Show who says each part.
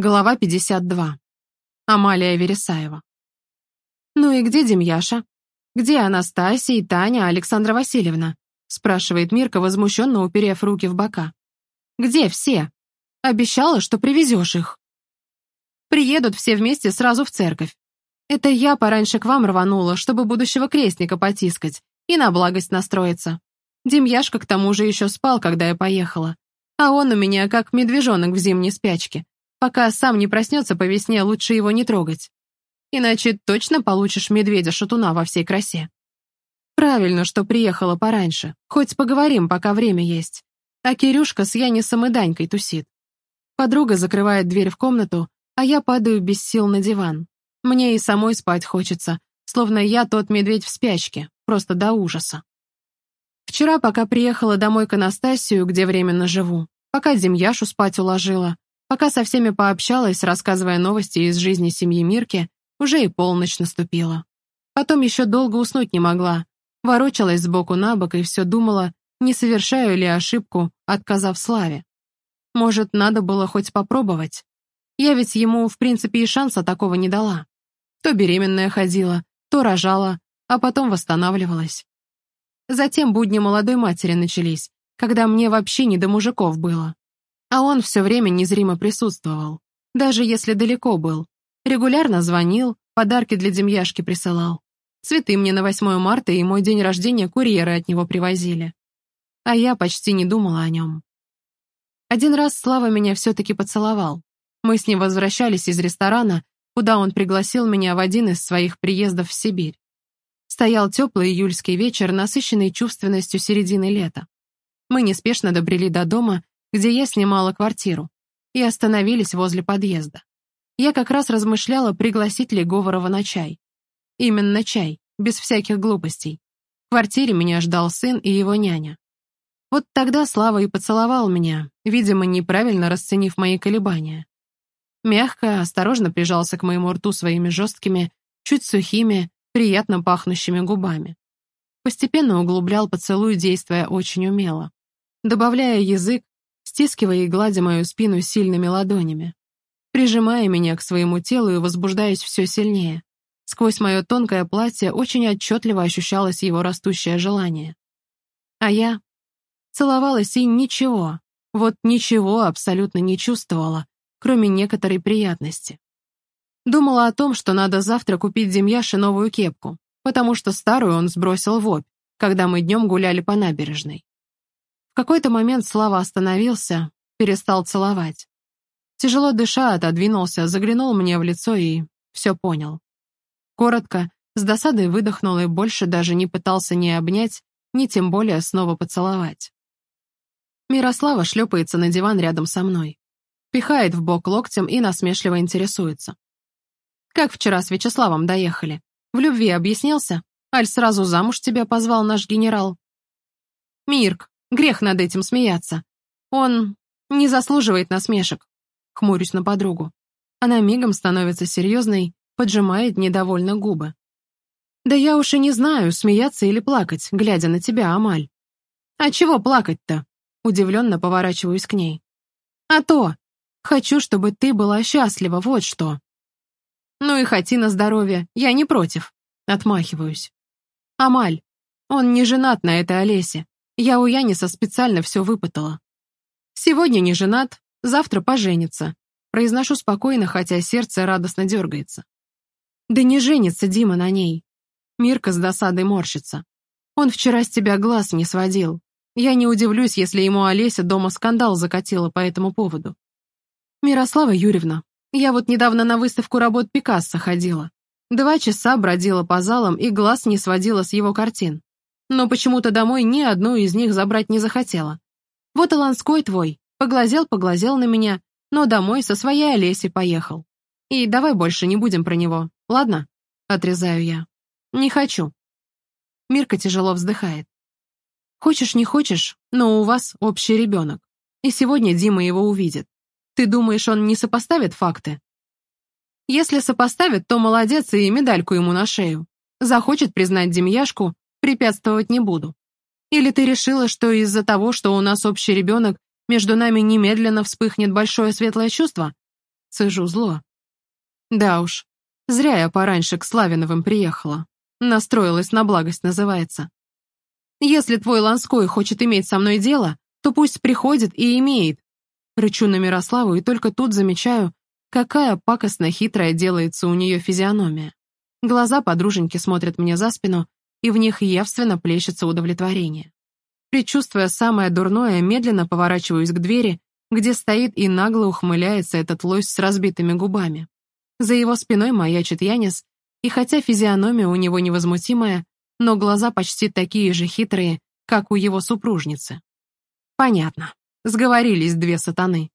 Speaker 1: Глава 52. Амалия Вересаева. «Ну и где Демьяша? Где Анастасия и Таня Александра Васильевна?» спрашивает Мирка, возмущенно уперев руки в бока. «Где все? Обещала, что привезешь их». Приедут все вместе сразу в церковь. Это я пораньше к вам рванула, чтобы будущего крестника потискать и на благость настроиться. Демьяшка к тому же еще спал, когда я поехала. А он у меня как медвежонок в зимней спячке. Пока сам не проснется по весне, лучше его не трогать. Иначе точно получишь медведя-шатуна во всей красе. Правильно, что приехала пораньше. Хоть поговорим, пока время есть. А Кирюшка с Янисом и Данькой тусит. Подруга закрывает дверь в комнату, а я падаю без сил на диван. Мне и самой спать хочется, словно я тот медведь в спячке, просто до ужаса. Вчера, пока приехала домой к Анастасию, где временно живу, пока Демьяшу спать уложила, Пока со всеми пообщалась, рассказывая новости из жизни семьи Мирки, уже и полночь наступила. Потом еще долго уснуть не могла. Ворочалась сбоку на бок и все думала, не совершаю ли ошибку, отказав Славе. Может, надо было хоть попробовать? Я ведь ему, в принципе, и шанса такого не дала. То беременная ходила, то рожала, а потом восстанавливалась. Затем будни молодой матери начались, когда мне вообще не до мужиков было. А он все время незримо присутствовал, даже если далеко был. Регулярно звонил, подарки для Демьяшки присылал. Цветы мне на 8 марта и мой день рождения курьеры от него привозили. А я почти не думала о нем. Один раз Слава меня все-таки поцеловал. Мы с ним возвращались из ресторана, куда он пригласил меня в один из своих приездов в Сибирь. Стоял теплый июльский вечер, насыщенный чувственностью середины лета. Мы неспешно добрели до дома где я снимала квартиру, и остановились возле подъезда. Я как раз размышляла, пригласить ли Говорова на чай. Именно чай, без всяких глупостей. В квартире меня ждал сын и его няня. Вот тогда Слава и поцеловал меня, видимо, неправильно расценив мои колебания. Мягко, осторожно прижался к моему рту своими жесткими, чуть сухими, приятно пахнущими губами. Постепенно углублял поцелуй, действуя очень умело. Добавляя язык, стискивая и гладя мою спину сильными ладонями, прижимая меня к своему телу и возбуждаясь все сильнее. Сквозь мое тонкое платье очень отчетливо ощущалось его растущее желание. А я целовалась и ничего, вот ничего абсолютно не чувствовала, кроме некоторой приятности. Думала о том, что надо завтра купить Демьяше новую кепку, потому что старую он сбросил в обь, когда мы днем гуляли по набережной какой-то момент Слава остановился, перестал целовать. Тяжело дыша, отодвинулся, заглянул мне в лицо и все понял. Коротко, с досадой выдохнул и больше даже не пытался ни обнять, ни тем более снова поцеловать. Мирослава шлепается на диван рядом со мной. Пихает в бок локтем и насмешливо интересуется. «Как вчера с Вячеславом доехали? В любви объяснился? Аль сразу замуж тебя позвал наш генерал?» «Мирк, Грех над этим смеяться. Он не заслуживает насмешек. Хмурюсь на подругу. Она мигом становится серьезной, поджимает недовольно губы. Да я уж и не знаю, смеяться или плакать, глядя на тебя, Амаль. А чего плакать-то? Удивленно поворачиваюсь к ней. А то! Хочу, чтобы ты была счастлива, вот что. Ну и хоти на здоровье, я не против. Отмахиваюсь. Амаль, он не женат на этой Олесе. Я у Яниса специально все выпытала. Сегодня не женат, завтра поженится. Произношу спокойно, хотя сердце радостно дергается. Да не женится Дима на ней. Мирка с досадой морщится. Он вчера с тебя глаз не сводил. Я не удивлюсь, если ему Олеся дома скандал закатила по этому поводу. Мирослава Юрьевна, я вот недавно на выставку работ Пикассо ходила. Два часа бродила по залам и глаз не сводила с его картин но почему-то домой ни одну из них забрать не захотела. Вот и Ланской твой, поглазел-поглазел на меня, но домой со своей Олесей поехал. И давай больше не будем про него, ладно? Отрезаю я. Не хочу. Мирка тяжело вздыхает. Хочешь, не хочешь, но у вас общий ребенок. И сегодня Дима его увидит. Ты думаешь, он не сопоставит факты? Если сопоставит, то молодец и медальку ему на шею. Захочет признать Демьяшку, препятствовать не буду. Или ты решила, что из-за того, что у нас общий ребенок, между нами немедленно вспыхнет большое светлое чувство? Цежу зло. Да уж, зря я пораньше к Славиновым приехала. Настроилась на благость, называется. Если твой Ланской хочет иметь со мной дело, то пусть приходит и имеет. Рычу на Мирославу и только тут замечаю, какая пакостно хитрая делается у нее физиономия. Глаза подруженьки смотрят мне за спину, и в них явственно плещется удовлетворение. Предчувствуя самое дурное, медленно поворачиваюсь к двери, где стоит и нагло ухмыляется этот лось с разбитыми губами. За его спиной маячит Янис, и хотя физиономия у него невозмутимая, но глаза почти такие же хитрые, как у его супружницы. Понятно. Сговорились две сатаны.